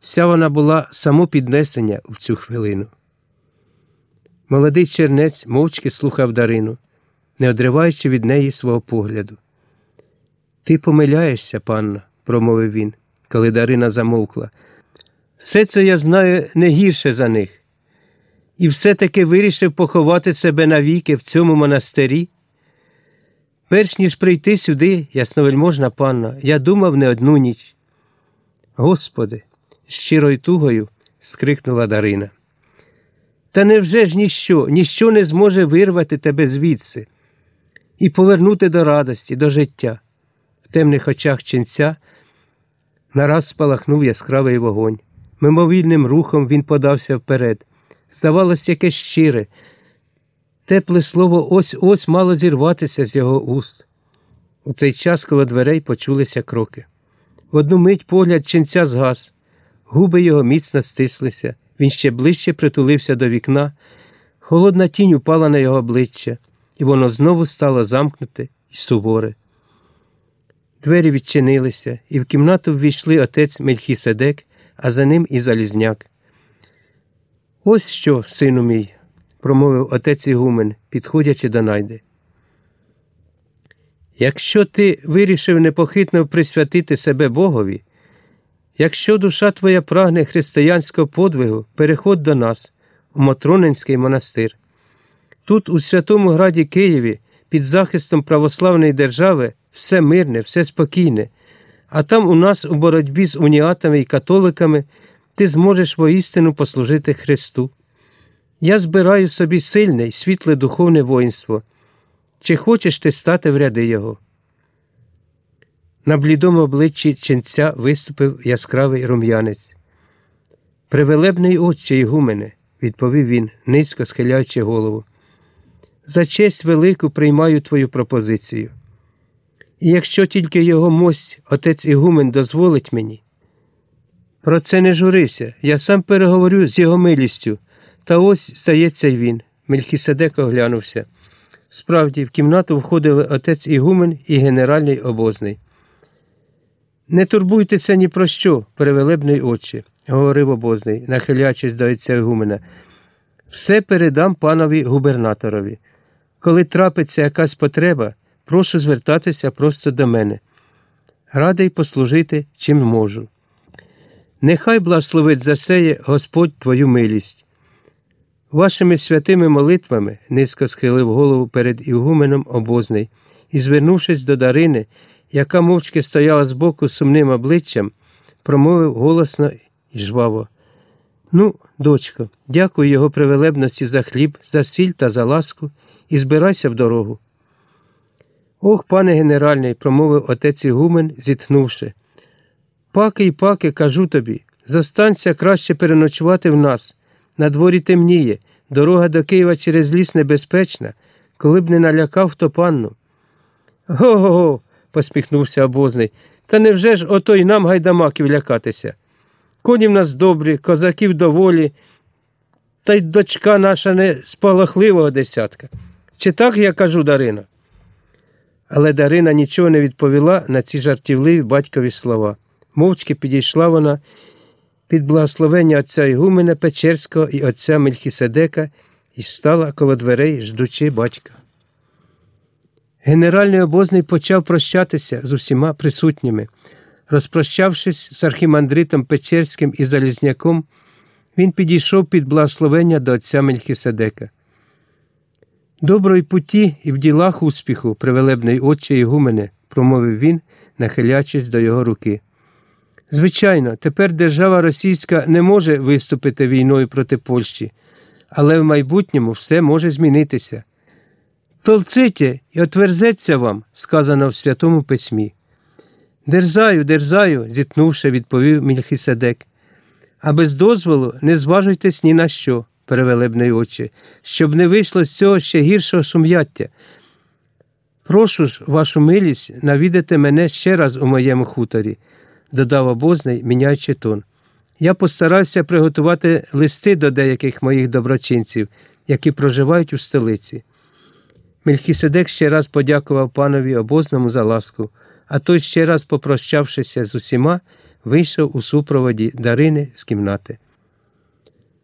Вся вона була самопіднесення в цю хвилину. Молодий чернець мовчки слухав Дарину, не одриваючи від неї свого погляду. Ти помиляєшся, панна, промовив він, коли Дарина замовкла. Все це я знаю не гірше за них. І все-таки вирішив поховати себе навіки в цьому монастирі. Перш ніж прийти сюди, ясновельможна панна, я думав не одну ніч. Господи, щирою тугою скрикнула Дарина. Та невже ж ніщо, ніщо не зможе вирвати тебе звідси і повернути до радості, до життя. В темних очах ченця нараз спалахнув яскравий вогонь. Мимовільним рухом він подався вперед. Здавалось, якесь щире. Тепле слово ось ось мало зірватися з його уст. У цей час коло дверей почулися кроки. В одну мить погляд ченця згас, губи його міцно стислися, він ще ближче притулився до вікна, холодна тінь упала на його обличчя, і воно знову стало замкнуте і суворе. Двері відчинилися, і в кімнату ввійшли отець Мельхіседек, а за ним і Залізняк. Ось що, сину мій, промовив отець Ігумен, підходячи до найди. Якщо ти вирішив непохитно присвятити себе Богові, якщо душа твоя прагне християнського подвигу, переходь до нас, у Матронинський монастир. Тут, у святому граді Києві, під захистом православної держави, все мирне, все спокійне, а там у нас у боротьбі з уніатами і католиками ти зможеш воістину послужити Христу. Я збираю собі сильне і світле духовне воїнство. Чи хочеш ти стати в ряди його? На блідому обличчі ченця виступив яскравий рум'янець. Привелебний отче Ігумене, відповів він, низько схиляючи голову. За честь велику приймаю твою пропозицію. І якщо тільки його мость, отець Ігумен, дозволить мені. Про це не журися, я сам переговорю з його милістю. Та ось, здається, й він. Мельхіседек оглянувся. Справді, в кімнату входили отець Ігумен і генеральний обозний. Не турбуйтеся ні про що, перевелебний очі, говорив обозний, нахилячись до Ігумена. Все передам панові губернаторові. Коли трапиться якась потреба, прошу звертатися просто до мене. Радий послужити, чим можу. Нехай благословить засеє Господь твою милість. Вашими святими молитвами низько схилив голову перед Ігуменом обозний і, звернувшись до Дарини, яка мовчки стояла збоку сумним обличчям, промовив голосно і жваво. Ну, дочко, дякую його привелебності за хліб, за сіль та за ласку і збирайся в дорогу. Ох, пане генеральний, промовив отець Ігумен, зітхнувши. Паки й паки, кажу тобі, зостанься краще переночувати в нас. На дворі темніє, дорога до Києва через ліс небезпечна, коли б не налякав хто панну. Го го, го посміхнувся обозний. Та невже ж ото й нам гайдамаків лякатися? Коні в нас добрі, козаків доволі, та й дочка наша не спалахливого десятка. Чи так я кажу Дарина? Але Дарина нічого не відповіла на ці жартівливі батькові слова. Мовчки підійшла вона під благословення отця Ігумена Печерського і отця Мельхіседека і стала коло дверей, ждучи батька. Генеральний обозний почав прощатися з усіма присутніми. Розпрощавшись з архімандритом Печерським і Залізняком, він підійшов під благословення до отця Мельхіседека. Доброї путі і в ділах успіху, привелебний отче Ігумене, промовив він, нахилячись до його руки. Звичайно, тепер держава російська не може виступити війною проти Польщі, але в майбутньому все може змінитися. Толците і отверзеться вам, сказано в Святому Письмі. Дерзаю, дерзаю, зітнувши, відповів Мільхіседек. А без дозволу не зважуйтесь ні на що, перевелебний очі, щоб не вийшло з цього ще гіршого сум'яття. Прошу ж, вашу милість, навідати мене ще раз у моєму хуторі, додав обозний, міняючи тон. Я постарався приготувати листи до деяких моїх доброчинців, які проживають у столиці. Мельхіседек ще раз подякував панові обозному за ласку, а той, ще раз попрощавшися з усіма, вийшов у супроводі Дарини з кімнати.